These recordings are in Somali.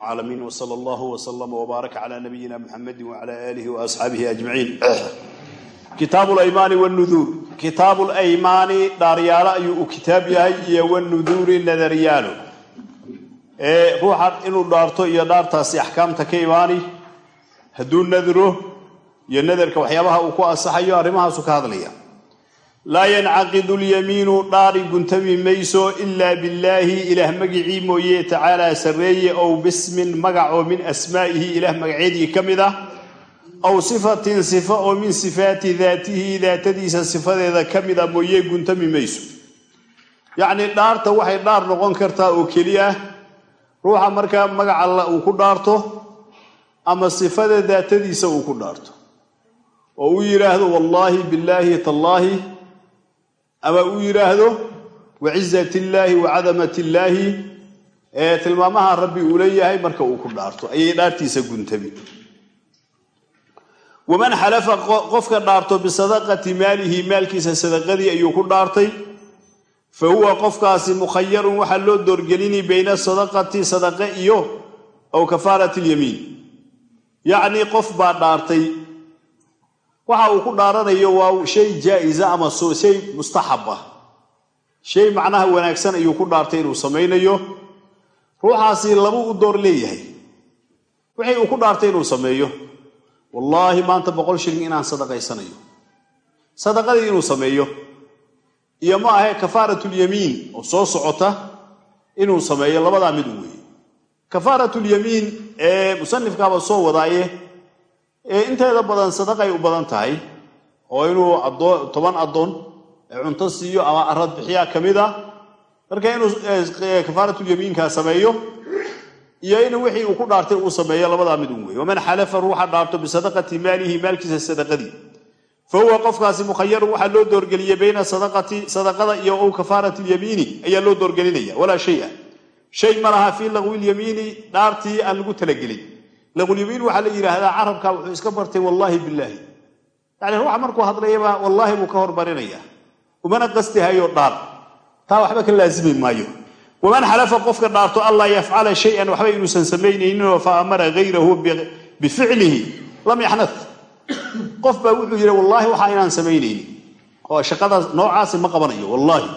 caalamiin wsala allahu wslama wbaaraka cala nabiyina muxamedi wacala aalihi waasxaabihi ajmaciin kitaabu wanuduur kitaabu dhaaryaalo ayuu u kitaab yahay iyo wanuduuri nadaryaalo ee ruuxa inuu dhaarto iyo dhaartaasi axkaamta ka imaani hadduu nadro iyo nadarka waxyaabaha uu ku ansaxayo arrimahaasu ka hadlaya laa yancaqidu lyamiinu dhaari guntami mayso ilaa billaahi ilaah magicii mooye tacaalaa sarreeye ow bismin magac oo min asmaa'ihi ilaah magacyadii ka mid ah aw sifatin sifa oo min sifaati daatihi daatadiisa sifadeeda ka mid a mooye guntami mayso. Yacnii dhaarta waxay dhaar noqon kartaa oo keliya ruuxa markaa magac alla uu ku dhaarto ama sifada daatadiisa uu ku dhaarto. Oo uu yidhaahdo wallaahi billaahi tallaahi ama uu yidhaahdo wacizat illaahi wacadamat illaahi ee tilmaamaha rabbi uu leeyahay marka uu ku dhaarto ayay dhaartiisa guntami waman xalafa qofka dhaarto bisadaqati maalihi maalkiisa sadaqadii ayuu ku dhaartay. Fa huwa qofkaasi mukhayarun waxaa loo doorgelini bayna sadaqati sadaqe iyo aw kafaarati lyamiin yacnii qof baa dhaartay waxa uu ku dhaaranayo waa shay jaa-isa ama shay mustaxab ah. Shay macnaha wanaagsan ayuu ku dhaartay inuu samaynayo. Ruuxaasi labuu u door leeyahay. Wixii uu ku dhaartay inuu sameeyo. Wallaahi maanta boqol shilin inaan sadaqaysanayo. Sadaqadii inuu sameeyo. Iyo ma ahe kafaaratulyamiin oo soo socota inuu sameeyo labadaa mid u weeye kafaaratulyamiin ee musanifkaaba soo wadaaye inteeda badan sadaqay u badan tahay oo inuu toban addoon cunto siiyo ama arad bixiyaa ka mid a marka inuu kafaaratulyamiinkaa sameeyo iyo inuu wixii uu ku dhaartay uu sameeyo labadaa mid un weeye waman xalafa ruuxa dhaarto bisadaqati maalihi maalkiisa sadaqadii. Fa huwa qofkaasi mukhayarun waxaa loo doorgeliyey bayna sadaqada iyo ow kafaarati lyamiini ayaa loo doorgelinaya walaa shay-a. Shay ma laha fii laqwilyamiini dhaartii aan lagu talagelin laqulyamiin waxaa la yidhaahdaa carabka wuxuu iska bartay wallaahi billaahi. Yacni ruuxa markuu hadlayaba wallaahi buu ka hormarinaya umana qastihayo dhaar. Taa waxba ka laasimi maayo. Waman xalafa qofka dhaarto anlaa yafcala shay-an waxba inuusan samaynayninoo fa amara gayrahu bificlihi lam yaxnad qof baa wuxuu yidhi wallaahi waxaa inaan samaynaynin. Oo shaqadaas noocaasi ma qabanayo wallaahi.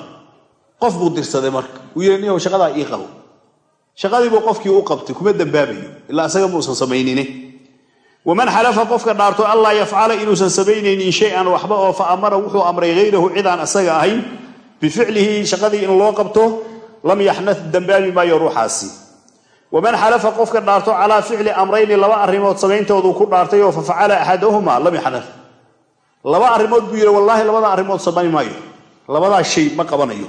Qof buu dirsaday marka. Uu yidhi niyow shaqadaa ii qabo shaqadiibuu qofkii u qabtay kuma dambaabayo ilaa isaga muusan samaynine. Waman xalafa qofka dhaarto anlaa yafcala inuusan samaynaynin shay-an waxba oo fa amara wuxuu amray hayrahu cidaan isaga ahayn. Bificlihi shaqadii in loo qabto lam yaxnad dambaabi maayo ruuxaasi. Waman xalafa qofka dhaarto calaa ficli amrayni laba arrimood samayntooduu ku dhaartay oo fa facala axadahumaa lam yaxnad laba arrimood buu yidhi wallaahi labada arrimood samayn maayo labadaa shay ma qabanayo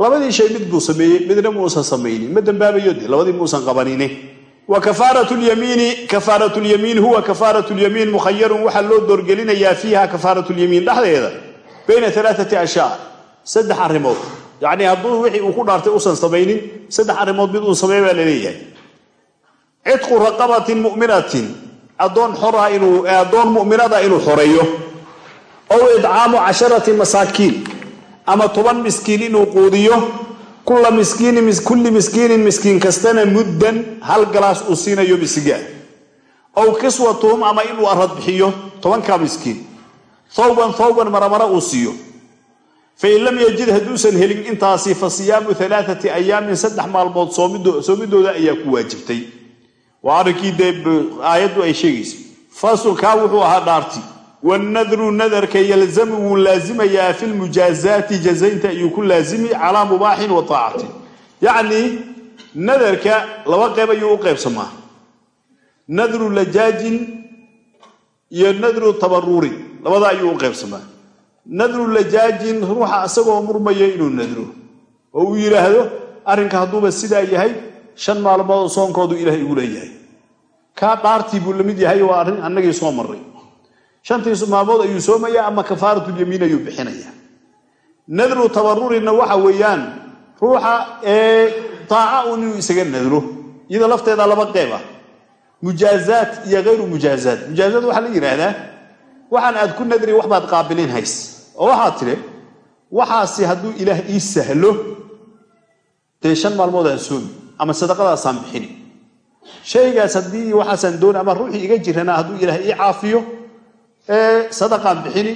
labadii shay mid buu sameeyey midna muusan samaynin ma dambaabayo de labadii muusan qabanine. Wa kafaaratu lyamiin huwa kafaaratu lyamiin mukhayarun waxaa loo doorgelinayaa fiiha kafaaratu lyamiin dhexdeeda bayna alaaati ashyaa saddex arrimood. Yacnii hadduu wixii uu ku dhaartay usan samaynin saddex arrimood mid uu sameey baa la leeyahay cidqu raqabatin mu'minatin. Addoon xora inuu addoon mu'minada inuu xoreeyo. Ow idcaamu casharati masaakiin ama toban miskiin inuu quudiyo kulla miskiinin kulli miskiinin miskiin kastana muddan hal galaas uu siinayo misigaan ow kiswatuhum ama inuu arad bixiyo tobankaa miskiin. Thawban thawban maramara uu siiyo. Fain lam yajid hadduusan helin intaasi fa siyaamu alaaati ayaamin saddex maalmood soomidooda ayaa ku waajibtay. Waa arrinkii dee aayaddu ay sheegaysa. Fasulkaa wuxuu ahaa dhaarti wanadru nadarka yalzamu wuu laazimayaa fi lmujaazaati jazaynta ayuu ku laazimi calaa mubaaxin wa taacatin yacnii nadarka laba qeyb ayuu u qaybsamaa nadru lajaajin iyo nadru tabaruurin labada ayuu u qaybsamaa nadru lajaajin ruuxa isagoo murmaya inuu nadro oo uu yidhaahdo arrinka hadduuba sidaa yahay shan maalmood soonkoodu ilaah igu leeyahay kaa dhaartii buu la mid yahay waa arrin annagii soo marray shantiisu maalmood ayuu soomaya ama kafaaratulyamiin ayuu bixinaya. Nadru tabarurinna waxa weeyaan ruuxa ee taaca un inuu isaga nadro. Iyada lafteeda laba qeyb ah mujaazaat iyo hayru mujaazaat. Mujaazaat waxaa la yidhaahdaa waxaan aad ku nadri wax baad qaabilin hays. Oo waxaad tidhi waxaasi hadduu ilaah ii sahlo dee shan maalmood aan soomi ama sadaqadaasaan bixini. Shaygaas haddii waxaasaan doona ama ruuxii iga jirana hadduu ilaahay ii caafiyo sadaqaan bixini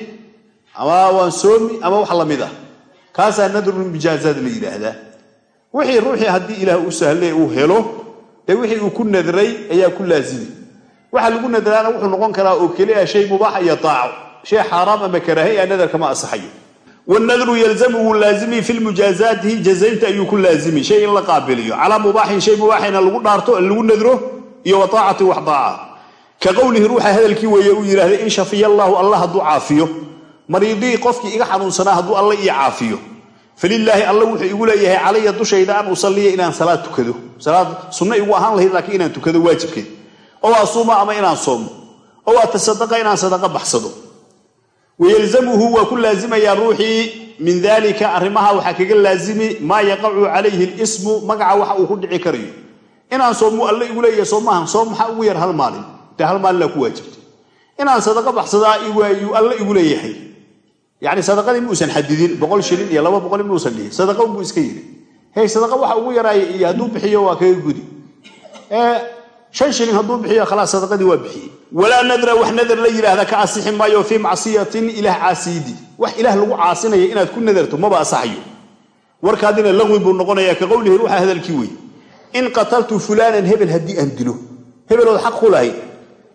ama waan soomi ama wax la mid ah. Kaasaa nadrulmujaazaad la yidhaahdaa. Wixii ruuxii haddii ilaah u sahle uu helo dee wixii uu ku nadray ayaa ku laazimi. Waxa lagu nadraana wuxuu noqon karaa oo keliya shay mubaax iyo taaco shay xaaraam ama karaahay a nadarka ma asaxayo wanadru yalzamu wuu laazimi fi lmujaazaati jazaynta ayuu ku laazimi. Shay in la qaabiliyo. Calaa mubaaxin shay mubaaxina lagu dhaarto lagu nadro iyo wa taacati wax daaca ka qowlihi ruuxa hadalkii weeye uu yidhaahday in shafiya allaahu allah hadduu caafiyo mariidii qofkii iga xanuunsanaa hadduu alla ii caafiyo. Falilaahi alla wuxuu igu leeyahay calaya dushayda an usaliya inaan salaad tukado. Salaad sunno igu ahaan lahayd laakiin inaan tukado waajibkeed ow asuuma ama inaan soomo. Ow atasadaqa inaan sadaqa baxsado. Wayalzamuhu waa ku laazimayaa ruuxii. Min dalika arrimaha waxaa kaga laazimi. Maa yaqacu calayhi lismu magaca waxa uu ku dhici karayo. Inaan soomu alla igu leeyahay soomahan soom maxaa ugu yar hal maalin dee hal maalinaa ku waajibtay. Inaan sadaqa baxsadaa ayuu alla igu leeyahay. Yani sadaqadii muusan xadidin boqol shilin iyo laba boqol muusan dhihin. Sadaqa unbuu iska yidhi. Hey sadaqa waxa ugu yaraaya iyo hadduu bixiyo waa kaga gudi. Shan shilin hadduu bixiyo khalaas sadaqadii waa bixiyey. Walaa nadra wax nadar la yidhaahda ka asixi maayo fii macsiyatin ilaah caasiyidii wax ilaah lagu caasinaya inaad ku nadarto maba asaxayo. Warkaadina laqwi buu noqonayaa ka qowlihi ruuxa hadalkii wey in qataltu fulaanan hebel haddii aan dilo. Hebelood xaq ku lahayd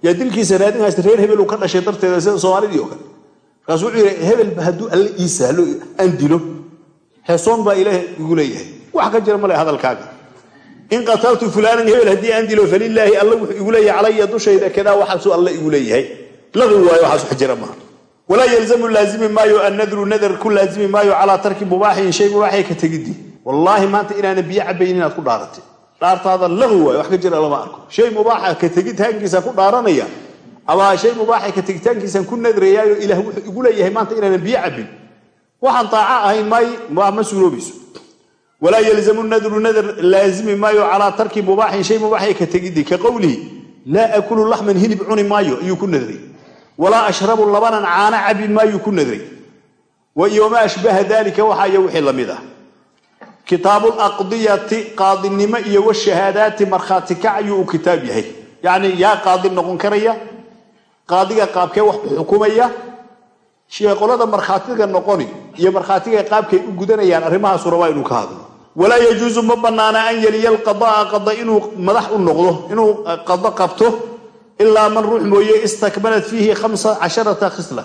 yaa dilkiisa raadin haysta reer hebel uu ka dhashay darteeda sida soomaalidii oo kale. Markaasuu wuxuu yidhi hebelba hadduu alle ii sahlo aan dilo. Heesoon baa ilaah igu leeyahay. Wax ka jira male hadalkaaga. In qataltu fulaanan hebel haddii aan dilo falilaahi alla wuxuu igu leeyahay calaya dushayda kadaa waxaasuu alla igu leeyahay. Laqi waayo waxaas wax jira walaa yalzamu laazimi maayo annadru nadar ku laazimi maayo calaa tarki mubaaxin shay mubaaxay ka tegidii wallaahi maanta inaana biyo cabayn inaad ku dhaaratay dhaartaada laqi waayo wax ka jira lama arko. Shay mubaaxa ka tegitaankiisa ku dhaaranaya ama shay mubaaxa ka tegitaankiisaan ku nadrayaayo ilaah wuxuu igu leeyahay maanta inaanan biyo cabin waxaan taaco ahayn maay ma suuroobayso walaa yalzamu nadru nadr laazimi maayo calaa tarki mubaaxin shay mubaaxay ka tegidii ka qowlihi laa akulu laxman hilib cuni maayo ayuu ku nadray. Walaa ashrabu labanan caana cabi maayuu ku nadray. Wamaa ashbaha dalika waxaaya wixii la mid ah kitaabu laqdiyati qaadinimo iyo washahaadaati markhaati kac ayuu u kitaab yahay. Yacni yaa qaadi noqon karaya qaadiga qaabkee wax u xukumaya qolada markhaatiga noqoni iyo markhaatiga qaabkay u gudanayaan arrimahaasu rabaa inuu ka hadlo. Walaa yajuusu ma banaana an yeliya alqadaa qada inuu madax u noqdo inuu qado qabto ilaa man ruux mooye istakmalat fiihi khamsa casharata khisla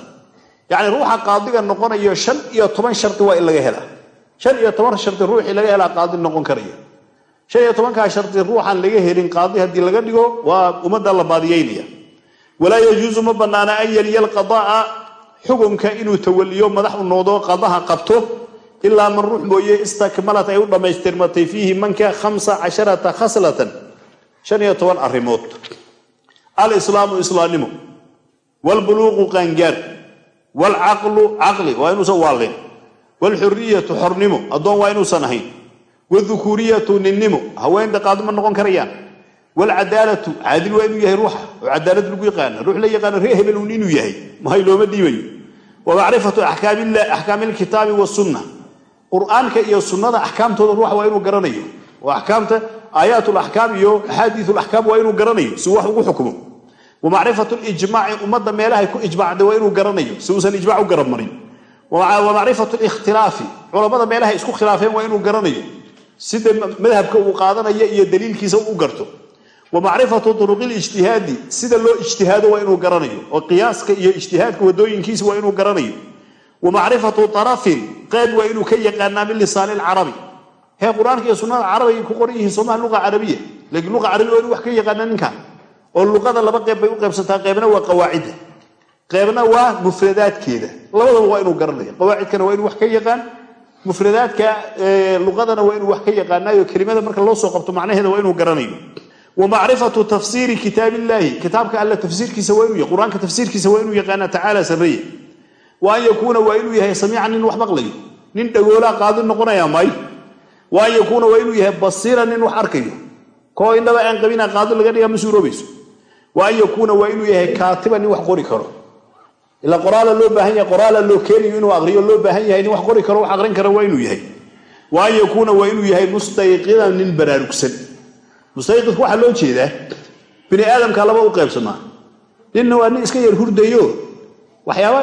yacni ruuxa qaadiga noqonayo shan iyo toban shardi waa in laga helaa shan iyo toban shardi ruuxii laga helaa qaadi noqon karaya. Shan iyo tobankaa shardi ruuxaan laga helin qaadi haddii laga dhigo waa ummadda la baadiyeynaya walaa yajuusu ma banaana an yeliya alqada'a xukunka inuu tawaliyo madax u noqdo qadaha qabto ilaa man ruux mooye istakmalat ay u dhammaystirmatay fiihi manka khamsa casharata khaslatan. Shan iyo toban arrimood. Alislaamu islaamnimo waalbuluuqu qaangaar waalcaqlu caqli waa inuusan waalin waalxuriyatu xornimo addoon waa inuusan ahayn wadukuuriyatu ninnimo haweenka qaadi ma noqon karayaan waalcadaalatu caadil waa inuu yahay ruuxa oo cadaalad lagu yaqaana ruux la yaqaano ree hebel uun inuu yahay mahay looma dhiibayo wa macrifatu axkaami lkitaabi wasunna qur'aanka iyo sunnada axkaamtooda ruuxa waa inuu garanayo oo axkaamta aayaat laxkaam iyo axaadiis laxkaam waa inuu garanayo si wax ugu xukmo wa macrifatu lijmaaci ummadda meelahay ku ijmacday waa inuu garanayo si uusan ijmac u garab marin wa macrifatu likhtilaafi culammada meelahay isku khilaafeen waa inuu garanayo sida madhabka uu qaadanayo iyo daliilkiisa u garto. Wa macrifatu turuqi lijtihaadi sida loo ijtihaado waa inuu garanayo. Oo qiyaaska iyo ijtihaadka wadooyinkiisa waa inuu garanayo. Wa macrifatu arafin qeyb waa inuu ka yaqaanaa min lisaani lcarabi hee qur'aanka iyo sunnada carabay ku qoran yihiin soomaha luqa carabiya. Laakiin luqa carabiya wax ka yaqaanaa ninkan oo luqada laba qeyb bay u qaybsantaa qeybna waa qawaacidda qeybna waa mufradaadkeeda. Labadaba waa inuu garanayo qawaacidkana waa inuu wax ka yaqaan. Mufradaadka luqadana waa inuu wax ka yaqaanaayo. Kelimada marka loo soo qabto macnaheeda waa inuu garanayo. Wa macrifatu tafsiiri kitaab illaahi kitaabka alle tafsiirkiisa waa inuu qur'aanka tafsiirkiisa waa inuu yaqaana tacaala sarreeye wa an yakuuna waa inuu yahay samiican nin wax maqlayo. Nin dhagoolaa qaadi noqonaya maayo wa an yakuuna waa inuu yahay basiiran nin wax arkayo. Koo indhaba aan qabina qaadi laga dhiga ma suuroobayso. Wa an yakuuna waa inuu yahay kaatiban nin wax qori karo ila qoraala loo baahan yahay qoraala loo keenayo inuu aqriyo loo baahan yahay nin wax qori karo wax aqrin kara waa inuu yahay. Wa an yakuuna waa inuu yahay mustayqidan nin baraarugsan. Mustayqidku waxaa loo jeedaa bini aadamka laba u qaybsamaa. Ninna waa nin iska yar hurdayo. Waxyaabaha